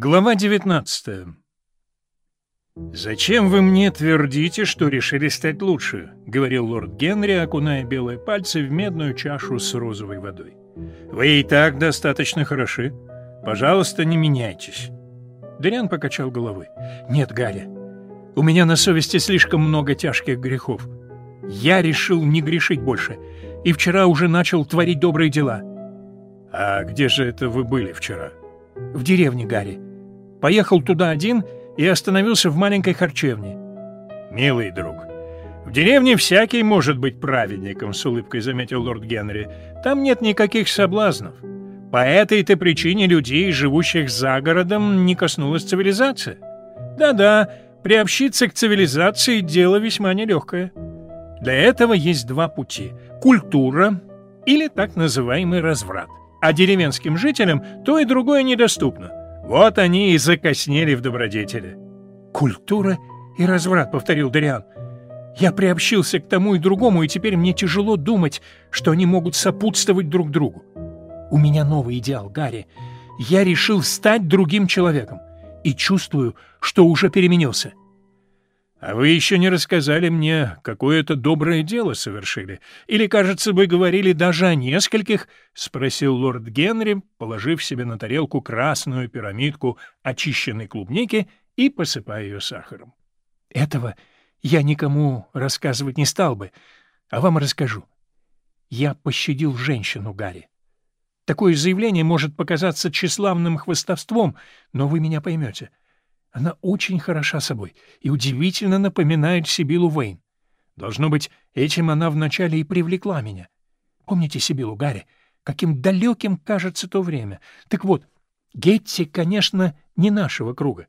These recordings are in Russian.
Глава 19 «Зачем вы мне твердите, что решили стать лучше?» — говорил лорд Генри, окуная белые пальцы в медную чашу с розовой водой. «Вы и так достаточно хороши. Пожалуйста, не меняйтесь». Дориан покачал головой. «Нет, Гарри, у меня на совести слишком много тяжких грехов. Я решил не грешить больше, и вчера уже начал творить добрые дела». «А где же это вы были вчера?» «В деревне, Гарри. Поехал туда один и остановился в маленькой харчевне». «Милый друг, в деревне всякий может быть праведником», — с улыбкой заметил лорд Генри. «Там нет никаких соблазнов. По этой-то причине людей, живущих за городом, не коснулась цивилизация. Да-да, приобщиться к цивилизации — дело весьма нелегкое. Для этого есть два пути — культура или так называемый разврат а деревенским жителям то и другое недоступно. Вот они и закоснели в добродетели. «Культура и разврат», — повторил Дориан. «Я приобщился к тому и другому, и теперь мне тяжело думать, что они могут сопутствовать друг другу. У меня новый идеал, Гарри. Я решил стать другим человеком и чувствую, что уже переменился. «А вы еще не рассказали мне, какое это доброе дело совершили. Или, кажется, вы говорили даже о нескольких?» — спросил лорд Генри, положив себе на тарелку красную пирамидку очищенной клубники и посыпая ее сахаром. «Этого я никому рассказывать не стал бы, а вам расскажу. Я пощадил женщину, Гарри. Такое заявление может показаться тщеславным хвостовством, но вы меня поймете». Она очень хороша собой и удивительно напоминает Сибилу Вейн. Должно быть, этим она вначале и привлекла меня. Помните Сибилу, Гарри? Каким далеким кажется то время. Так вот, Гетти, конечно, не нашего круга.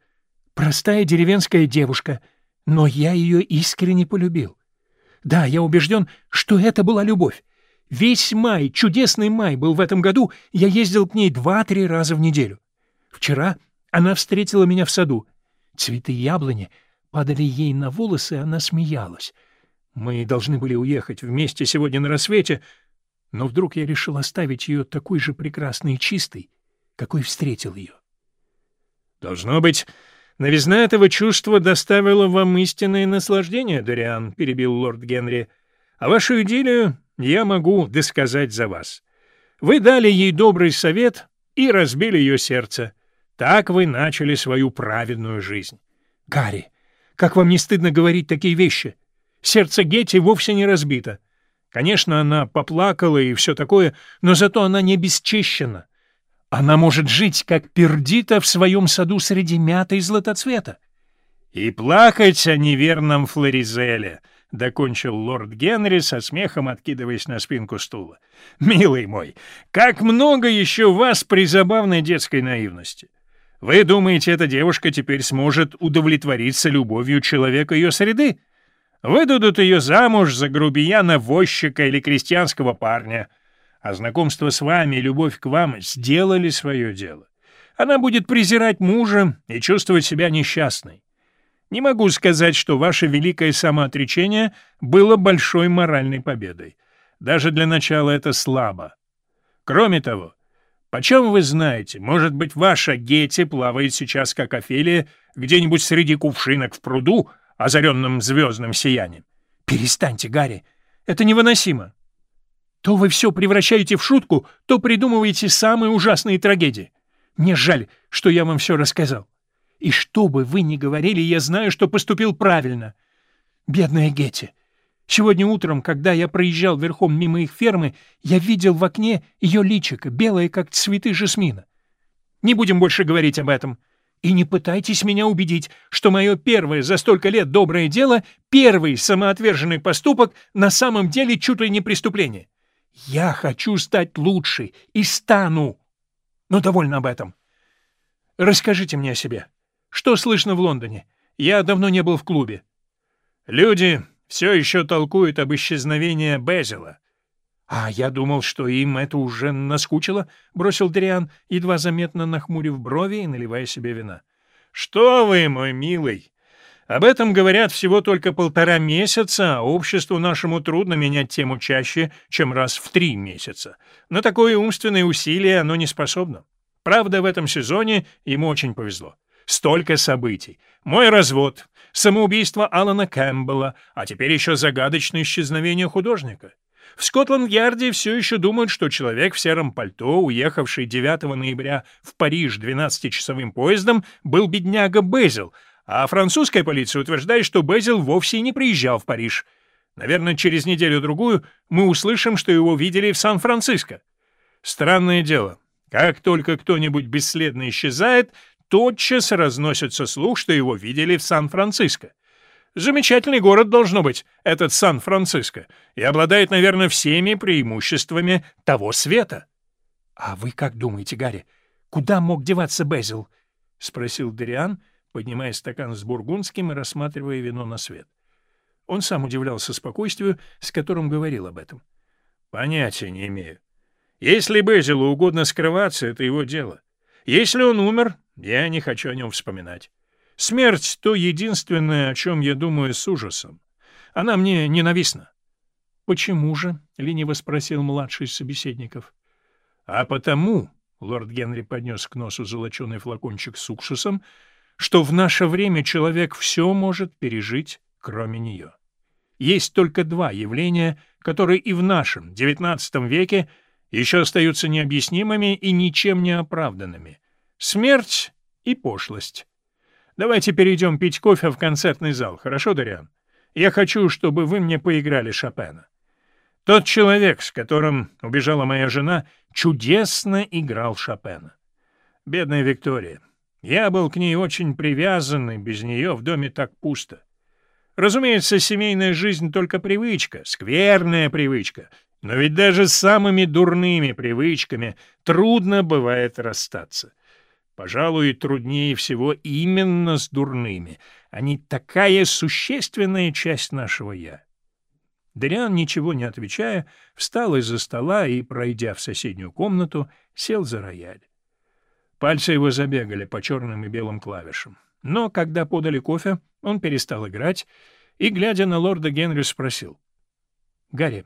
Простая деревенская девушка, но я ее искренне полюбил. Да, я убежден, что это была любовь. Весь май, чудесный май был в этом году, я ездил к ней два-три раза в неделю. Вчера она встретила меня в саду. Цветы яблони падали ей на волосы, она смеялась. Мы должны были уехать вместе сегодня на рассвете, но вдруг я решил оставить ее такой же прекрасной и чистой, какой встретил ее. «Должно быть, новизна этого чувства доставила вам истинное наслаждение, Дориан», — перебил лорд Генри. «А вашу идиллию я могу досказать за вас. Вы дали ей добрый совет и разбили ее сердце. Так вы начали свою праведную жизнь. Гарри, как вам не стыдно говорить такие вещи? Сердце Гетти вовсе не разбито. Конечно, она поплакала и все такое, но зато она не бесчещена. Она может жить, как пердита в своем саду среди мяты и златоцвета. — И плакать о неверном Флоризеле, — докончил лорд Генри со смехом, откидываясь на спинку стула. — Милый мой, как много еще вас при забавной детской наивности! — вы думаете, эта девушка теперь сможет удовлетвориться любовью человека ее среды? Выдадут ее замуж за грубияна, возчика или крестьянского парня. А знакомство с вами и любовь к вам сделали свое дело. Она будет презирать мужа и чувствовать себя несчастной. Не могу сказать, что ваше великое самоотречение было большой моральной победой. Даже для начала это слабо. Кроме того, Почем вы знаете, может быть, ваша Гетти плавает сейчас, как Офелия, где-нибудь среди кувшинок в пруду, озаренным звездным сиянием? Перестаньте, Гарри, это невыносимо. То вы все превращаете в шутку, то придумываете самые ужасные трагедии. Мне жаль, что я вам все рассказал. И что бы вы ни говорили, я знаю, что поступил правильно. Бедная Гетти, Сегодня утром, когда я проезжал верхом мимо их фермы, я видел в окне ее личико, белое, как цветы жасмина. Не будем больше говорить об этом. И не пытайтесь меня убедить, что мое первое за столько лет доброе дело, первый самоотверженный поступок на самом деле чуть ли не преступление. Я хочу стать лучше и стану. Но довольно об этом. Расскажите мне о себе. Что слышно в Лондоне? Я давно не был в клубе. Люди все еще толкуют об исчезновении Безила. — А я думал, что им это уже наскучило, — бросил Дриан, едва заметно нахмурив брови и наливая себе вина. — Что вы, мой милый! Об этом говорят всего только полтора месяца, а обществу нашему трудно менять тему чаще, чем раз в три месяца. На такое умственное усилие оно не способно. Правда, в этом сезоне ему очень повезло. Столько событий. Мой развод, самоубийство Алана Кэмпбелла, а теперь еще загадочное исчезновение художника. В Скотланд-Ярде все еще думают, что человек в сером пальто, уехавший 9 ноября в Париж 12-часовым поездом, был бедняга Безил, а французская полиция утверждает, что Безил вовсе не приезжал в Париж. Наверное, через неделю-другую мы услышим, что его видели в Сан-Франциско. Странное дело. Как только кто-нибудь бесследно исчезает, тотчас разносится слух, что его видели в Сан-Франциско. Замечательный город должно быть, этот Сан-Франциско, и обладает, наверное, всеми преимуществами того света. — А вы как думаете, Гарри, куда мог деваться Безил? — спросил Дориан, поднимая стакан с бургундским и рассматривая вино на свет. Он сам удивлялся спокойствию, с которым говорил об этом. — Понятия не имею. Если Безилу угодно скрываться, это его дело. Если он умер, я не хочу о нем вспоминать. Смерть — то единственное, о чем я думаю с ужасом. Она мне ненавистна. — Почему же? — лениво спросил младший из собеседников. — А потому, — лорд Генри поднес к носу золоченый флакончик с уксусом, — что в наше время человек все может пережить, кроме нее. Есть только два явления, которые и в нашем, девятнадцатом веке, еще остаются необъяснимыми и ничем не оправданными — смерть и пошлость. Давайте перейдем пить кофе в концертный зал, хорошо, Дариан? Я хочу, чтобы вы мне поиграли Шопена. Тот человек, с которым убежала моя жена, чудесно играл Шопена. Бедная Виктория. Я был к ней очень привязан, и без нее в доме так пусто. Разумеется, семейная жизнь — только привычка, скверная привычка, но ведь даже с самыми дурными привычками трудно бывает расстаться. Пожалуй, труднее всего именно с дурными. Они такая существенная часть нашего «я». Дариан, ничего не отвечая, встал из-за стола и, пройдя в соседнюю комнату, сел за рояль. Пальцы его забегали по черным и белым клавишам. Но когда подали кофе, он перестал играть и, глядя на лорда Генри, спросил. — Гарри,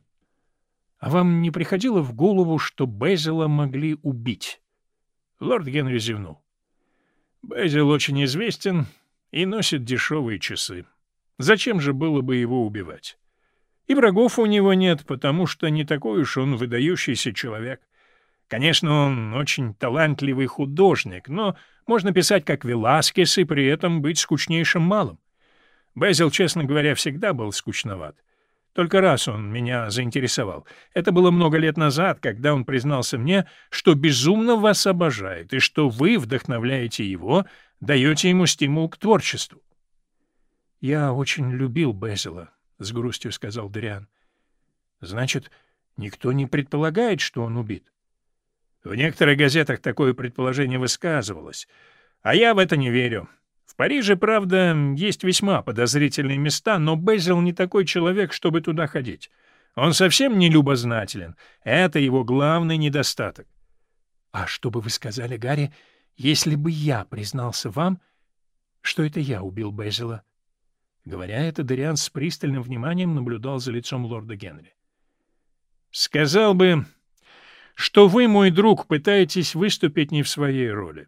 а вам не приходило в голову, что Безила могли убить? Лорд Генри зевнул. Безил очень известен и носит дешевые часы. Зачем же было бы его убивать? И врагов у него нет, потому что не такой уж он выдающийся человек. Конечно, он очень талантливый художник, но можно писать как Веласкес и при этом быть скучнейшим малым. Безил, честно говоря, всегда был скучноват. Только раз он меня заинтересовал. Это было много лет назад, когда он признался мне, что безумно вас обожает и что вы вдохновляете его, даете ему стимул к творчеству. — Я очень любил Безила, — с грустью сказал Дориан. — Значит, никто не предполагает, что он убит? В некоторых газетах такое предположение высказывалось, а я в это не верю. В Париже, правда, есть весьма подозрительные места, но Безил не такой человек, чтобы туда ходить. Он совсем не любознателен. Это его главный недостаток. — А что бы вы сказали, Гарри, если бы я признался вам, что это я убил Безила? Говоря это, Дориан с пристальным вниманием наблюдал за лицом лорда Генри. — Сказал бы, что вы, мой друг, пытаетесь выступить не в своей роли.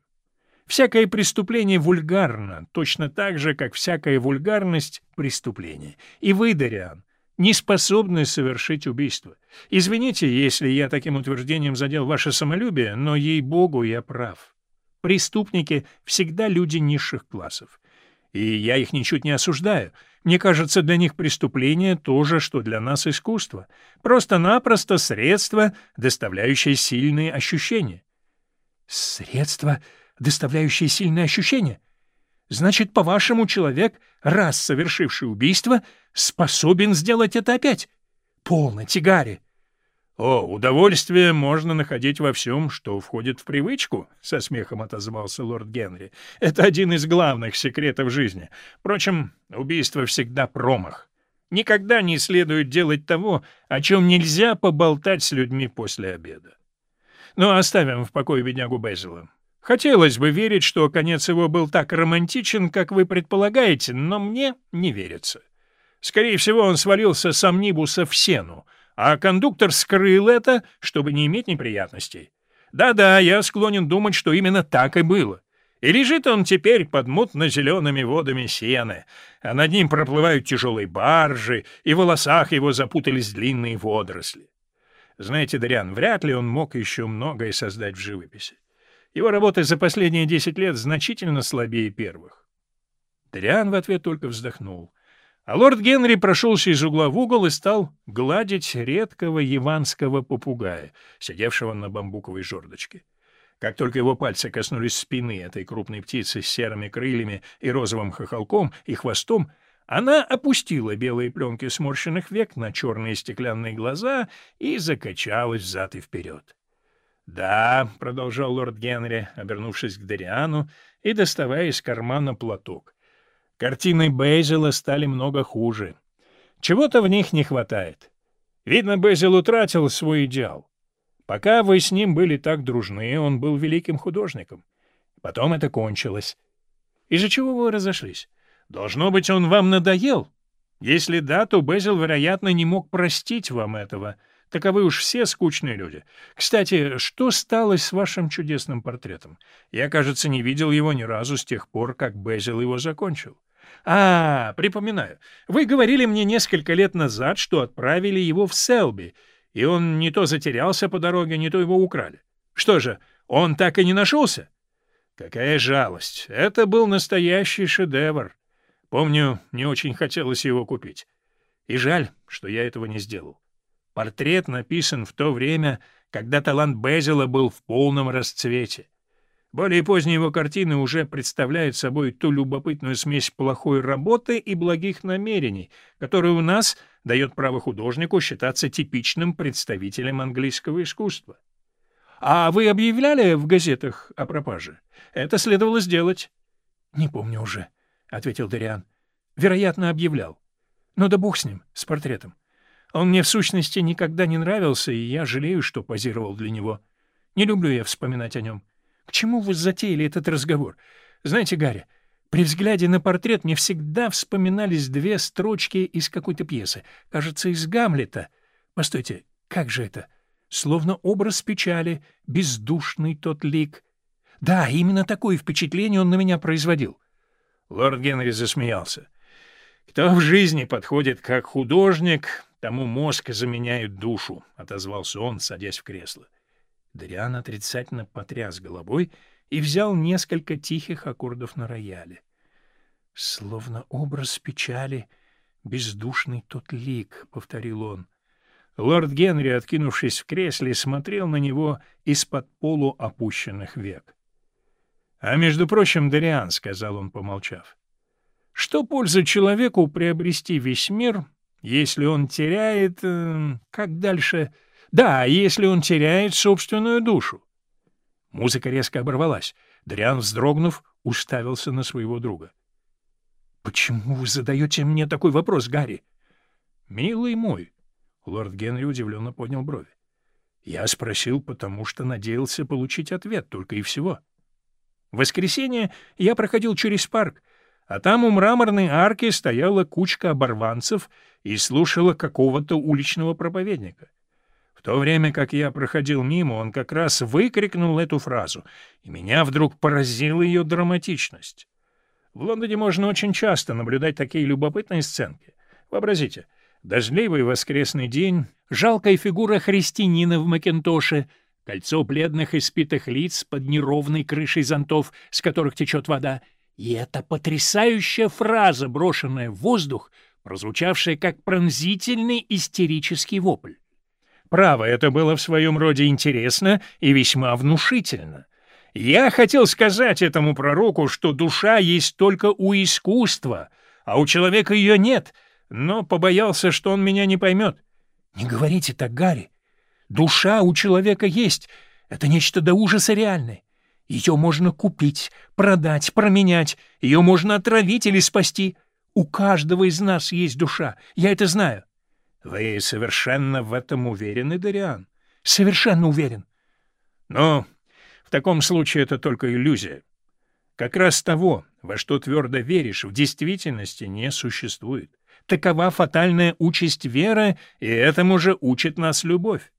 Всякое преступление вульгарно, точно так же, как всякая вульгарность — преступление. И вы, Дариан, не способны совершить убийство. Извините, если я таким утверждением задел ваше самолюбие, но, ей-богу, я прав. Преступники всегда люди низших классов. И я их ничуть не осуждаю. Мне кажется, для них преступление то же, что для нас искусство. Просто-напросто средство, доставляющее сильные ощущения. «Средство, доставляющее сильные ощущения? Значит, по-вашему, человек, раз совершивший убийство, способен сделать это опять? Полно, Тигари!» «О, удовольствие можно находить во всем, что входит в привычку», — со смехом отозвался лорд Генри. «Это один из главных секретов жизни. Впрочем, убийство всегда промах. Никогда не следует делать того, о чем нельзя поболтать с людьми после обеда. Но ну, оставим в покое беднягу Безила. Хотелось бы верить, что конец его был так романтичен, как вы предполагаете, но мне не верится. Скорее всего, он свалился с амнибуса в сену, а кондуктор скрыл это, чтобы не иметь неприятностей. Да-да, я склонен думать, что именно так и было. И лежит он теперь под мутно-зелеными водами сены, а над ним проплывают тяжелые баржи, и в волосах его запутались длинные водоросли. Знаете, Дариан, вряд ли он мог еще многое создать в живописи. Его работы за последние десять лет значительно слабее первых. Дариан в ответ только вздохнул. А лорд Генри прошелся из угла в угол и стал гладить редкого яванского попугая, сидевшего на бамбуковой жердочке. Как только его пальцы коснулись спины этой крупной птицы с серыми крыльями и розовым хохолком и хвостом, она опустила белые пленки сморщенных век на черные стеклянные глаза и закачалась взад и вперед. «Да», — продолжал лорд Генри, обернувшись к Дариану и доставая из кармана платок, — «картины Бейзела стали много хуже. Чего-то в них не хватает. Видно, Бейзел утратил свой идеал. Пока вы с ним были так дружны, он был великим художником. Потом это кончилось. Из-за чего вы разошлись? Должно быть, он вам надоел? Если да, то Безил, вероятно, не мог простить вам этого. Таковы уж все скучные люди. Кстати, что стало с вашим чудесным портретом? Я, кажется, не видел его ни разу с тех пор, как Безил его закончил. А, припоминаю. Вы говорили мне несколько лет назад, что отправили его в Селби — и он не то затерялся по дороге, не то его украли. Что же, он так и не нашелся? Какая жалость! Это был настоящий шедевр. Помню, не очень хотелось его купить. И жаль, что я этого не сделал. Портрет написан в то время, когда талант Безила был в полном расцвете. Более поздние его картины уже представляют собой ту любопытную смесь плохой работы и благих намерений, которая у нас дает право художнику считаться типичным представителем английского искусства. А вы объявляли в газетах о пропаже? Это следовало сделать. — Не помню уже, — ответил Дариан. — Вероятно, объявлял. Но да бог с ним, с портретом. Он мне в сущности никогда не нравился, и я жалею, что позировал для него. Не люблю я вспоминать о нем. — к чему вы затеяли этот разговор? Знаете, Гарри, при взгляде на портрет мне всегда вспоминались две строчки из какой-то пьесы. Кажется, из «Гамлета». Постойте, как же это? Словно образ печали, бездушный тот лик. Да, именно такое впечатление он на меня производил. Лорд Генри засмеялся. «Кто в жизни подходит как художник, тому мозг заменяет душу», — отозвался он, садясь в кресло. Дариан отрицательно потряс головой и взял несколько тихих аккордов на рояле. «Словно образ печали, бездушный тот лик», — повторил он. Лорд Генри, откинувшись в кресле, смотрел на него из-под полу опущенных век. «А между прочим, Дариан», — сказал он, помолчав, — «что польза человеку приобрести весь мир, если он теряет... Э, как дальше...» Да, если он теряет собственную душу. Музыка резко оборвалась. Дриан, вздрогнув, уставился на своего друга. — Почему вы задаете мне такой вопрос, Гарри? — Милый мой, — лорд Генри удивленно поднял брови. — Я спросил, потому что надеялся получить ответ, только и всего. В воскресенье я проходил через парк, а там у мраморной арки стояла кучка оборванцев и слушала какого-то уличного проповедника то время как я проходил мимо, он как раз выкрикнул эту фразу, и меня вдруг поразила ее драматичность. В Лондоне можно очень часто наблюдать такие любопытные сценки. Вообразите, дождливый воскресный день, жалкая фигура христианина в макинтоше, кольцо бледных испитых лиц под неровной крышей зонтов, с которых течет вода, и эта потрясающая фраза, брошенная в воздух, прозвучавшая как пронзительный истерический вопль. Право, это было в своем роде интересно и весьма внушительно. Я хотел сказать этому пророку, что душа есть только у искусства, а у человека ее нет, но побоялся, что он меня не поймет. — Не говорите так, Гарри. Душа у человека есть. Это нечто до ужаса реальное. Ее можно купить, продать, променять. Ее можно отравить или спасти. У каждого из нас есть душа. Я это знаю. Вы совершенно в этом уверены, Дариан? Совершенно уверен. Но в таком случае это только иллюзия. Как раз того, во что твердо веришь, в действительности не существует. Такова фатальная участь веры, и этому же учит нас любовь.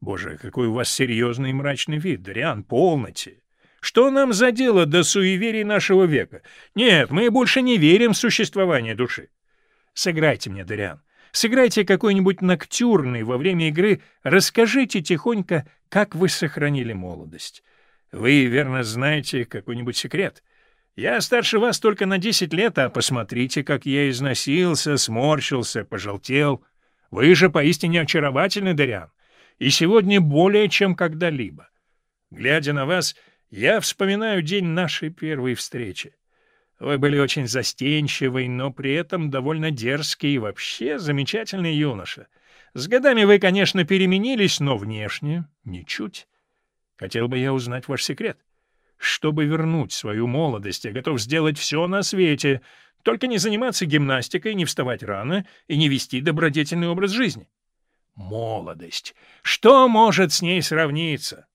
Боже, какой у вас серьезный и мрачный вид, Дариан, полноте. Что нам за дело до суеверий нашего века? Нет, мы больше не верим в существование души. Сыграйте мне, Дариан. Сыграйте какой-нибудь ноктюрный во время игры, расскажите тихонько, как вы сохранили молодость. Вы, верно, знаете какой-нибудь секрет. Я старше вас только на десять лет, а посмотрите, как я износился, сморщился, пожелтел. Вы же поистине очаровательный, Дариан, и сегодня более чем когда-либо. Глядя на вас, я вспоминаю день нашей первой встречи. Вы были очень застенчивый, но при этом довольно дерзкий и вообще замечательный юноша. С годами вы, конечно, переменились, но внешне — ничуть. Хотел бы я узнать ваш секрет. Чтобы вернуть свою молодость, я готов сделать все на свете, только не заниматься гимнастикой, не вставать рано и не вести добродетельный образ жизни. Молодость. Что может с ней сравниться?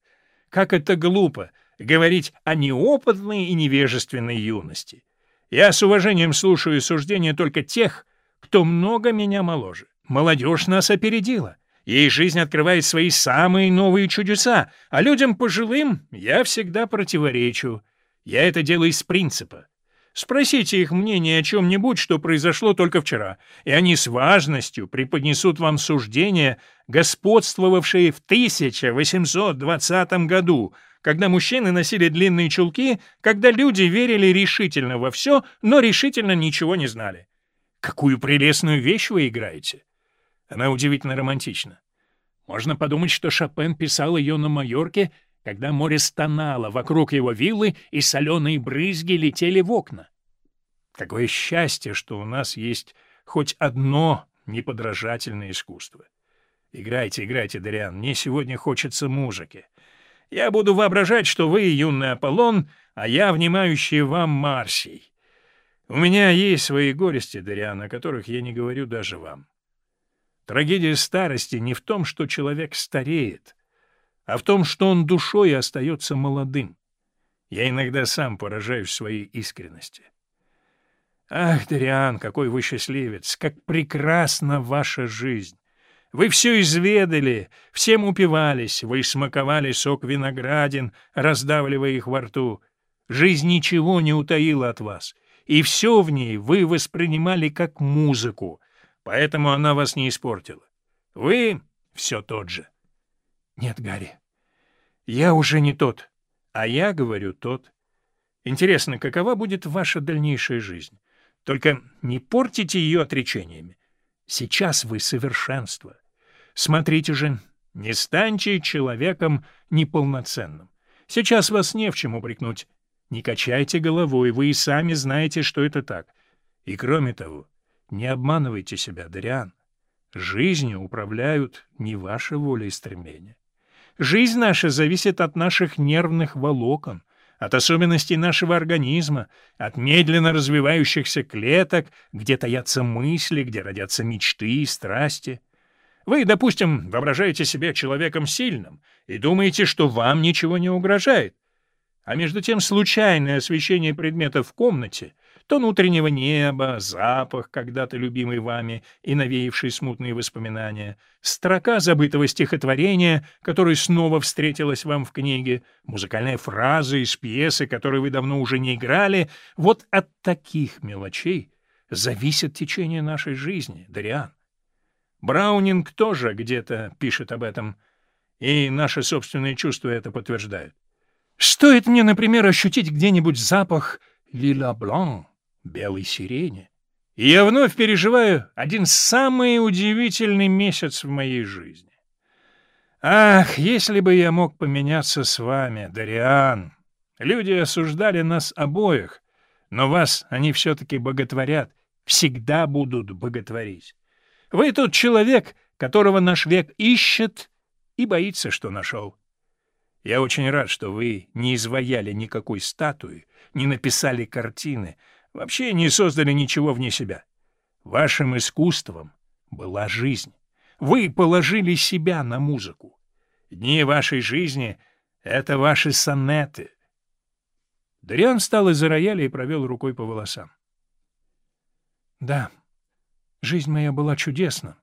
Как это глупо говорить о неопытной и невежественной юности. Я с уважением слушаю суждения только тех, кто много меня моложе. Молодежь нас опередила. Ей жизнь открывает свои самые новые чудеса, а людям пожилым я всегда противоречу. Я это делаю из принципа. Спросите их мнение о чем-нибудь, что произошло только вчера, и они с важностью преподнесут вам суждения, господствовавшие в 1820 году, когда мужчины носили длинные чулки, когда люди верили решительно во все, но решительно ничего не знали. Какую прелестную вещь вы играете! Она удивительно романтична. Можно подумать, что Шопен писал ее на Майорке, когда море стонало вокруг его виллы и соленые брызги летели в окна. Какое счастье, что у нас есть хоть одно неподражательное искусство. Играйте, играйте, Дариан, мне сегодня хочется музыки. Я буду воображать, что вы юный Аполлон, а я внимающий вам Марсий. У меня есть свои горести, Дариан, о которых я не говорю даже вам. Трагедия старости не в том, что человек стареет, а в том, что он душой остается молодым. Я иногда сам поражаюсь своей искренности. Ах, Дариан, какой вы счастливец! Как прекрасна ваша жизнь! Вы все изведали, всем упивались, вы смаковали сок виноградин, раздавливая их во рту. Жизнь ничего не утаила от вас, и все в ней вы воспринимали как музыку, поэтому она вас не испортила. Вы все тот же. Нет, Гарри, я уже не тот, а я говорю тот. Интересно, какова будет ваша дальнейшая жизнь? Только не портите ее отречениями. Сейчас вы совершенство. Смотрите же, не станьте человеком неполноценным. Сейчас вас не в чем упрекнуть. Не качайте головой, вы и сами знаете, что это так. И кроме того, не обманывайте себя, Дариан. Жизнью управляют не ваша воля и стремления. Жизнь наша зависит от наших нервных волокон, от особенностей нашего организма, от медленно развивающихся клеток, где таятся мысли, где родятся мечты и страсти. Вы, допустим, воображаете себя человеком сильным и думаете, что вам ничего не угрожает. А между тем случайное освещение предметов в комнате, то внутреннего неба, запах, когда-то любимый вами и навеявший смутные воспоминания, строка забытого стихотворения, которое снова встретилась вам в книге, музыкальная фраза из пьесы, которую вы давно уже не играли, вот от таких мелочей зависит течение нашей жизни, Дариан. Браунинг тоже где-то пишет об этом, и наши собственные чувства это подтверждают. Стоит мне, например, ощутить где-нибудь запах лила блан, белой сирени, и я вновь переживаю один самый удивительный месяц в моей жизни. Ах, если бы я мог поменяться с вами, Дариан! Люди осуждали нас обоих, но вас они все-таки боготворят, всегда будут боготворить. Вы тот человек, которого наш век ищет и боится, что нашел. Я очень рад, что вы не изваяли никакой статуи, не написали картины, вообще не создали ничего вне себя. Вашим искусством была жизнь. Вы положили себя на музыку. Дни вашей жизни — это ваши сонеты. Дариан встал из-за рояля и провел рукой по волосам. — Да, Жизнь моя была чудесна.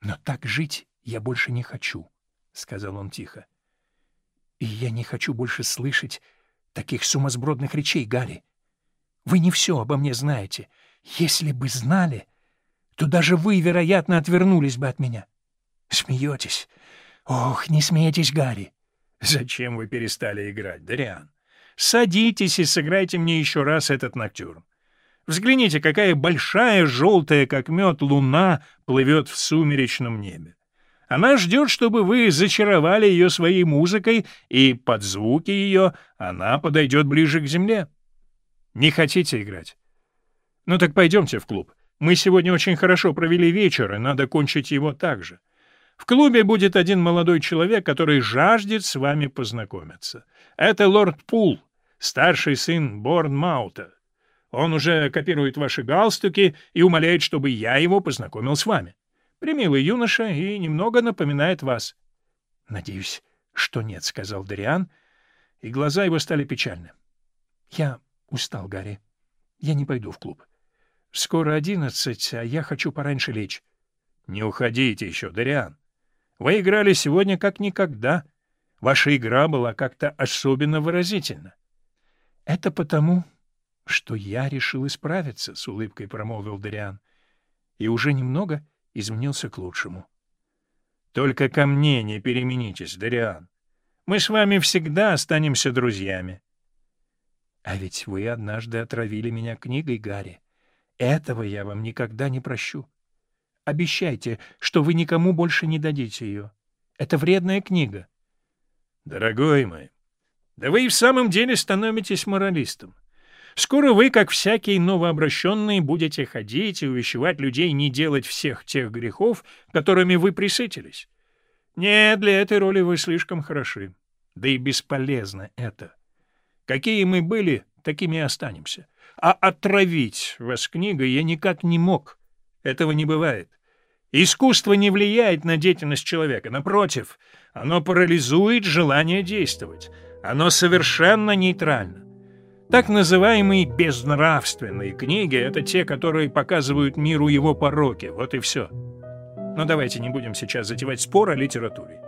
Но так жить я больше не хочу, — сказал он тихо. — И я не хочу больше слышать таких сумасбродных речей, Гарри. Вы не все обо мне знаете. Если бы знали, то даже вы, вероятно, отвернулись бы от меня. Смеетесь? Ох, не смейтесь, Гарри. Зачем вы перестали играть, Дариан? Садитесь и сыграйте мне еще раз этот ноктюрн. Взгляните, какая большая, желтая, как мед, луна плывет в сумеречном небе. Она ждет, чтобы вы зачаровали ее своей музыкой, и под звуки ее она подойдет ближе к земле. Не хотите играть? Ну так пойдемте в клуб. Мы сегодня очень хорошо провели вечер, и надо кончить его так же. В клубе будет один молодой человек, который жаждет с вами познакомиться. Это лорд Пул, старший сын Борнмаута. Он уже копирует ваши галстуки и умоляет, чтобы я его познакомил с вами. Примилый юноша и немного напоминает вас. — Надеюсь, что нет, — сказал Дариан, и глаза его стали печальны. — Я устал, Гарри. Я не пойду в клуб. Скоро одиннадцать, а я хочу пораньше лечь. — Не уходите еще, Дариан. Вы играли сегодня как никогда. Ваша игра была как-то особенно выразительна. — Это потому, что я решил исправиться, — с улыбкой промолвил Дариан, и уже немного изменился к лучшему. — Только ко мне не переменитесь, Дариан. Мы с вами всегда останемся друзьями. — А ведь вы однажды отравили меня книгой, Гарри. Этого я вам никогда не прощу. Обещайте, что вы никому больше не дадите ее. Это вредная книга. — Дорогой мой, да вы и в самом деле становитесь моралистом. Скоро вы, как всякий новообращенный, будете ходить и увещевать людей не делать всех тех грехов, которыми вы присытились. Нет, для этой роли вы слишком хороши. Да и бесполезно это. Какие мы были, такими и останемся. А отравить вас книгой я никак не мог. Этого не бывает. Искусство не влияет на деятельность человека. Напротив, оно парализует желание действовать. Оно совершенно нейтрально. Так называемые безнравственные книги — это те, которые показывают миру его пороки. Вот и все. Но давайте не будем сейчас затевать спор о литературе.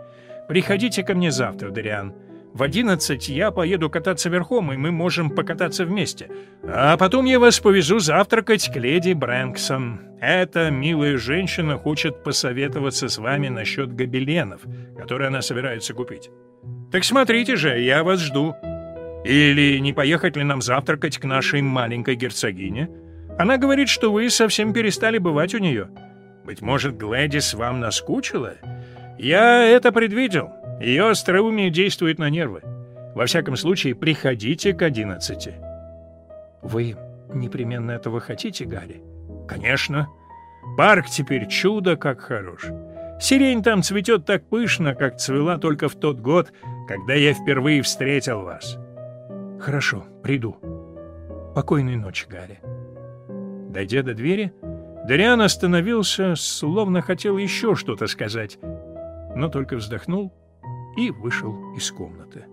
Приходите ко мне завтра, Дариан. В одиннадцать я поеду кататься верхом, и мы можем покататься вместе. А потом я вас повезу завтракать к леди Брэнксон. Эта милая женщина хочет посоветоваться с вами насчет гобеленов, которые она собирается купить. Так смотрите же, я вас жду. Или не поехать ли нам завтракать к нашей маленькой герцогине? Она говорит, что вы совсем перестали бывать у нее. Быть может, Глэдис вам наскучила? Я это предвидел». Ее остроумие действует на нервы. Во всяком случае, приходите к одиннадцати. Вы непременно этого хотите, Гарри? Конечно. Парк теперь чудо как хорош. Сирень там цветет так пышно, как цвела только в тот год, когда я впервые встретил вас. Хорошо, приду. Покойной ночи, Гарри. Дойдя до двери, Дариан остановился, словно хотел еще что-то сказать, но только вздохнул и вышел из комнаты.